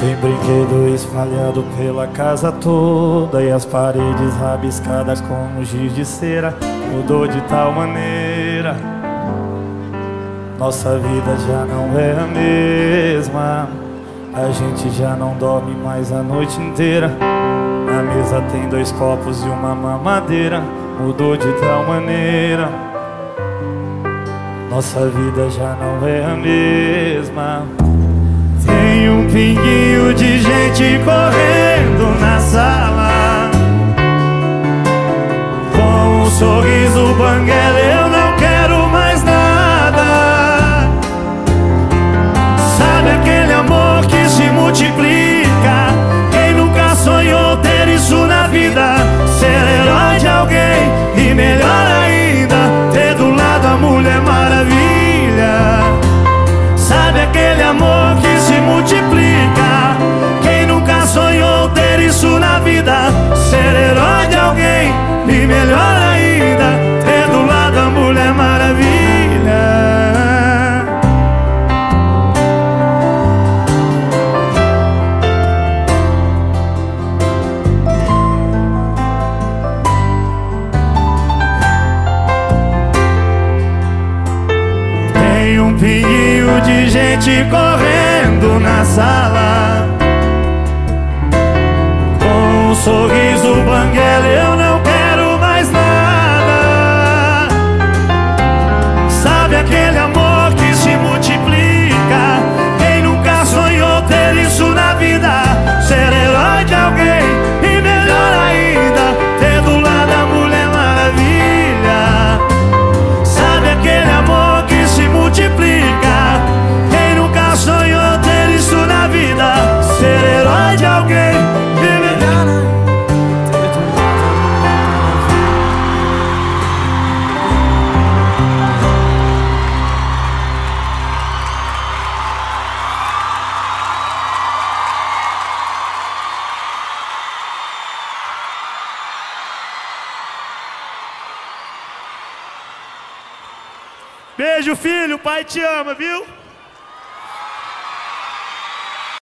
Tem brinquedo espalhado pela casa toda E as paredes rabiscadas com giz de cera. Mudou de tal maneira. Nossa vida já não é a mesma A gente já não dorme mais a noite inteira. Na mesa tem dois copos e uma mamadeira. Mudou de tal maneira. Nossa vida já não é a mesma. Tem um pinguinho de gente correndo na sala. Com um sorriso banguela de gente correndo na sala. Com um sorriso banguela eu Beijo, filho. Pai te ama, viu?